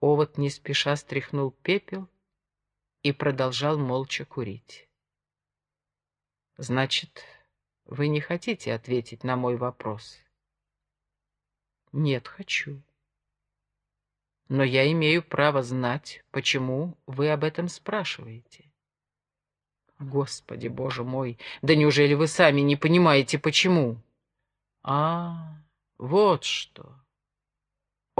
Овод не спеша стряхнул пепел и продолжал молча курить. «Значит, вы не хотите ответить на мой вопрос?» «Нет, хочу. Но я имею право знать, почему вы об этом спрашиваете». «Господи, боже мой, да неужели вы сами не понимаете, почему?» «А, вот что!»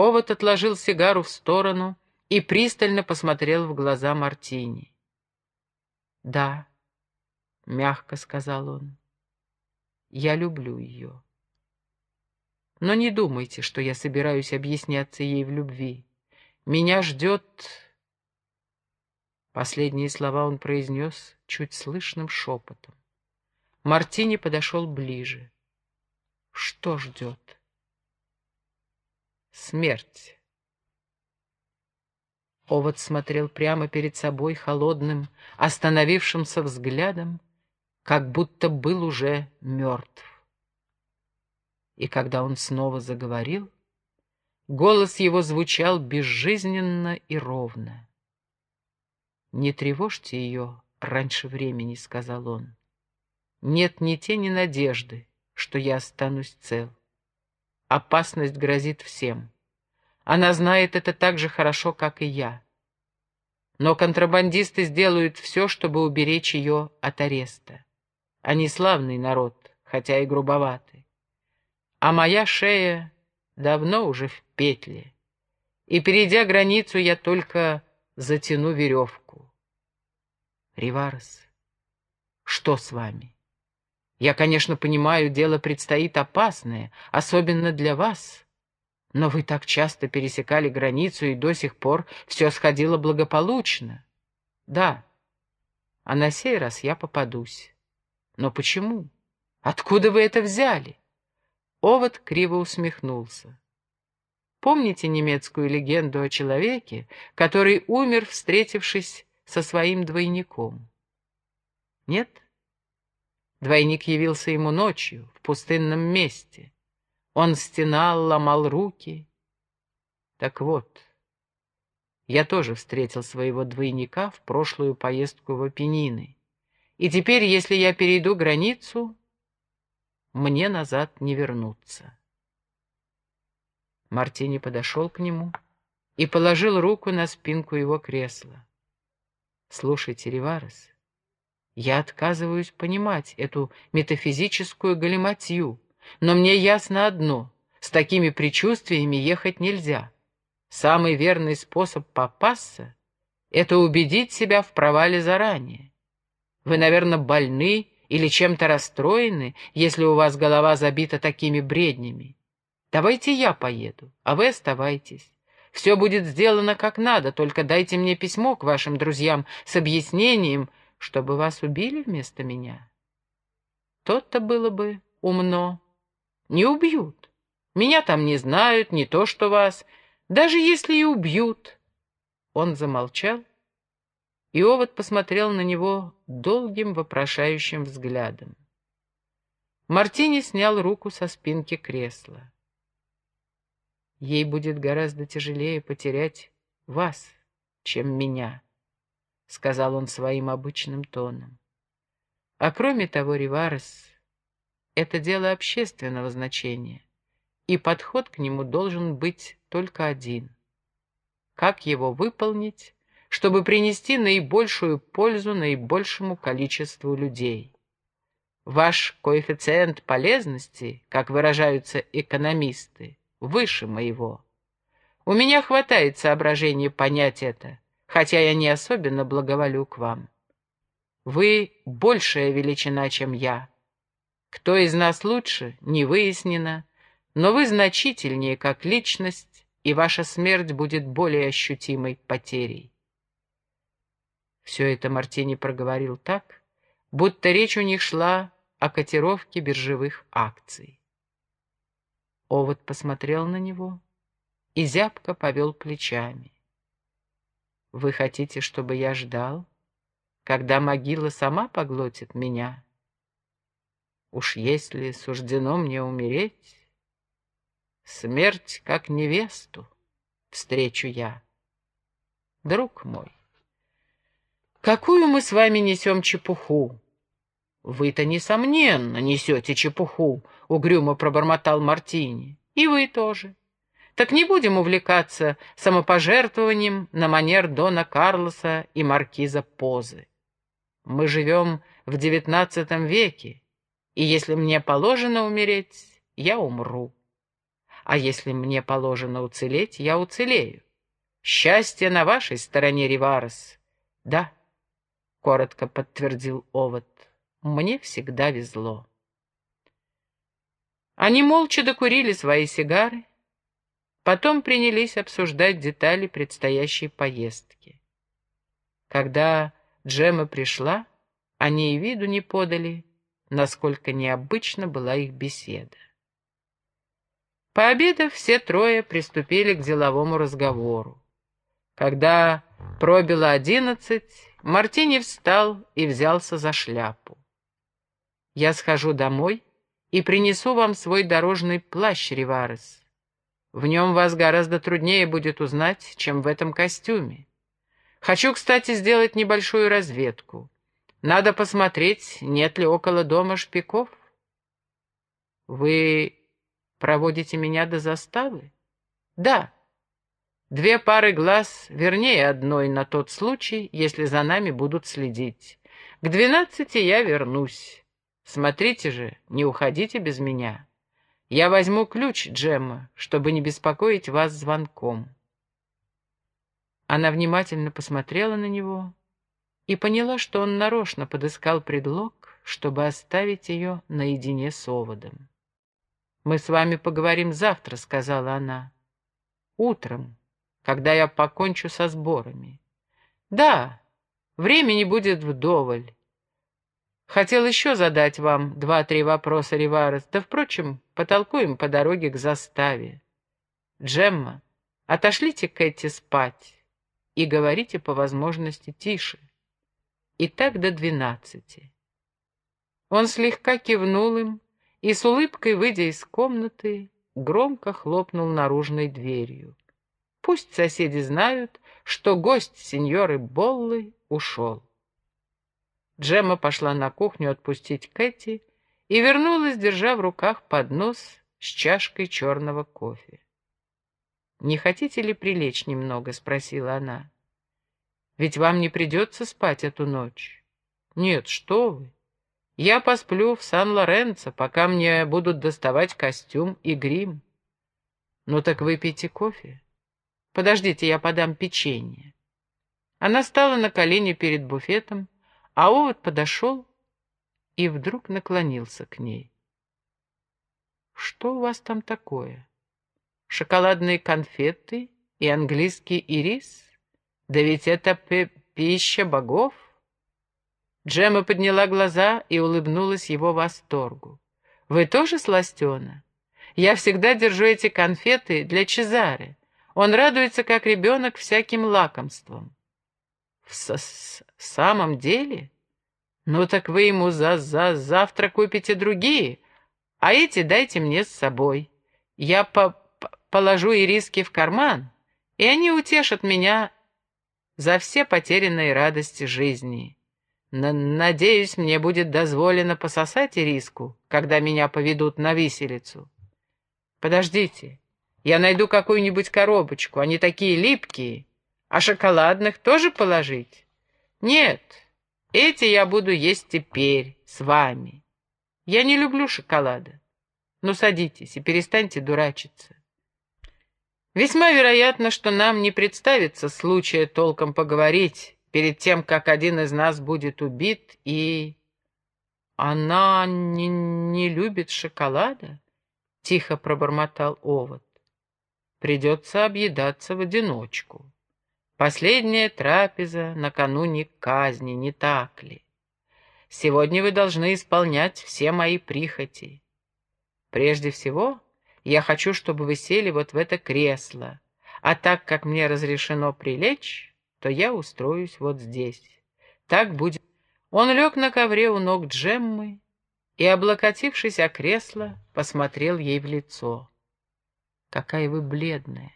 Овод отложил сигару в сторону и пристально посмотрел в глаза Мартини. «Да», — мягко сказал он, — «я люблю ее. Но не думайте, что я собираюсь объясняться ей в любви. Меня ждет...» Последние слова он произнес чуть слышным шепотом. Мартини подошел ближе. «Что ждет?» «Смерть». Овод смотрел прямо перед собой холодным, остановившимся взглядом, как будто был уже мертв. И когда он снова заговорил, голос его звучал безжизненно и ровно. «Не тревожьте ее раньше времени», — сказал он. «Нет ни тени надежды, что я останусь цел. Опасность грозит всем. Она знает это так же хорошо, как и я. Но контрабандисты сделают все, чтобы уберечь ее от ареста. Они славный народ, хотя и грубоватый. А моя шея давно уже в петле. И, перейдя границу, я только затяну веревку. Риварес, что с вами? Я, конечно, понимаю, дело предстоит опасное, особенно для вас. Но вы так часто пересекали границу, и до сих пор все сходило благополучно. Да, а на сей раз я попадусь. Но почему? Откуда вы это взяли? Овод криво усмехнулся. Помните немецкую легенду о человеке, который умер, встретившись со своим двойником? Нет? Двойник явился ему ночью, в пустынном месте. Он стенал, ломал руки. Так вот, я тоже встретил своего двойника в прошлую поездку в Апеннины. И теперь, если я перейду границу, мне назад не вернуться. Мартини подошел к нему и положил руку на спинку его кресла. «Слушайте, Риварес, я отказываюсь понимать эту метафизическую галиматью, но мне ясно одно — с такими предчувствиями ехать нельзя. Самый верный способ попасться — это убедить себя в провале заранее. Вы, наверное, больны или чем-то расстроены, если у вас голова забита такими бреднями. Давайте я поеду, а вы оставайтесь. Все будет сделано как надо, только дайте мне письмо к вашим друзьям с объяснением, чтобы вас убили вместо меня. То-то было бы умно. Не убьют. Меня там не знают, не то что вас. Даже если и убьют. Он замолчал, и овод посмотрел на него долгим вопрошающим взглядом. Мартини снял руку со спинки кресла. Ей будет гораздо тяжелее потерять вас, чем меня, — сказал он своим обычным тоном. А кроме того, Риварес, это дело общественного значения, и подход к нему должен быть только один. Как его выполнить, чтобы принести наибольшую пользу наибольшему количеству людей? Ваш коэффициент полезности, как выражаются экономисты, выше моего. У меня хватает соображений понять это, хотя я не особенно благоволю к вам. Вы большая величина, чем я, кто из нас лучше, не выяснено, но вы значительнее как личность, и ваша смерть будет более ощутимой потерей. Все это Мартини проговорил так, будто речь у них шла о котировке биржевых акций. Овод посмотрел на него и зябко повел плечами. «Вы хотите, чтобы я ждал, когда могила сама поглотит меня?» Уж если суждено мне умереть, Смерть, как невесту, встречу я. друг мой. Какую мы с вами несем чепуху? Вы-то, несомненно, несете чепуху, — угрюмо пробормотал Мартини. И вы тоже. Так не будем увлекаться самопожертвованием на манер Дона Карлоса и маркиза Позы. Мы живем в девятнадцатом веке, и если мне положено умереть, я умру. А если мне положено уцелеть, я уцелею. Счастье на вашей стороне, Риварес. Да, — коротко подтвердил Овод, — мне всегда везло. Они молча докурили свои сигары, потом принялись обсуждать детали предстоящей поездки. Когда Джема пришла, они и виду не подали, насколько необычна была их беседа. Пообедав, все трое приступили к деловому разговору. Когда пробило одиннадцать, Мартини встал и взялся за шляпу. «Я схожу домой и принесу вам свой дорожный плащ, Риварес. В нем вас гораздо труднее будет узнать, чем в этом костюме. Хочу, кстати, сделать небольшую разведку. Надо посмотреть, нет ли около дома шпиков. Вы проводите меня до заставы? Да. Две пары глаз, вернее одной на тот случай, если за нами будут следить. К двенадцати я вернусь. Смотрите же, не уходите без меня. Я возьму ключ Джемма, чтобы не беспокоить вас звонком. Она внимательно посмотрела на него и поняла, что он нарочно подыскал предлог, чтобы оставить ее наедине с оводом. «Мы с вами поговорим завтра», — сказала она. «Утром» когда я покончу со сборами. Да, времени будет вдоволь. Хотел еще задать вам два-три вопроса, Риварес, да, впрочем, потолкуем по дороге к заставе. Джемма, отошлите Кэти спать и говорите по возможности тише. И так до двенадцати. Он слегка кивнул им и с улыбкой, выйдя из комнаты, громко хлопнул наружной дверью. Пусть соседи знают, что гость сеньоры Боллы ушел. Джемма пошла на кухню отпустить Кэти и вернулась, держа в руках поднос с чашкой черного кофе. «Не хотите ли прилечь немного?» — спросила она. «Ведь вам не придется спать эту ночь». «Нет, что вы. Я посплю в Сан-Лоренцо, пока мне будут доставать костюм и грим». «Ну так выпейте кофе». Подождите, я подам печенье. Она стала на колени перед буфетом, а овод подошел и вдруг наклонился к ней. «Что у вас там такое? Шоколадные конфеты и английский ирис? Да ведь это пища богов!» Джема подняла глаза и улыбнулась его восторгу. «Вы тоже сластена? Я всегда держу эти конфеты для Чезары. Он радуется, как ребенок, всяким лакомствам. В с самом деле? Ну так вы ему за за завтра купите другие, а эти дайте мне с собой. Я по положу ириски в карман, и они утешат меня за все потерянные радости жизни. Н Надеюсь, мне будет дозволено пососать ириску, когда меня поведут на виселицу. Подождите, я найду какую-нибудь коробочку, они такие липкие. А шоколадных тоже положить? Нет, эти я буду есть теперь, с вами. Я не люблю шоколада. Ну, садитесь и перестаньте дурачиться. Весьма вероятно, что нам не представится случая толком поговорить перед тем, как один из нас будет убит, и... Она не, не любит шоколада? Тихо пробормотал овод придется объедаться в одиночку. Последняя трапеза накануне казни, не так ли? Сегодня вы должны исполнять все мои прихоти. Прежде всего, я хочу, чтобы вы сели вот в это кресло, а так как мне разрешено прилечь, то я устроюсь вот здесь. Так будет. Он лег на ковре у ног Джеммы и, облокотившись о кресло, посмотрел ей в лицо. Какая вы бледная!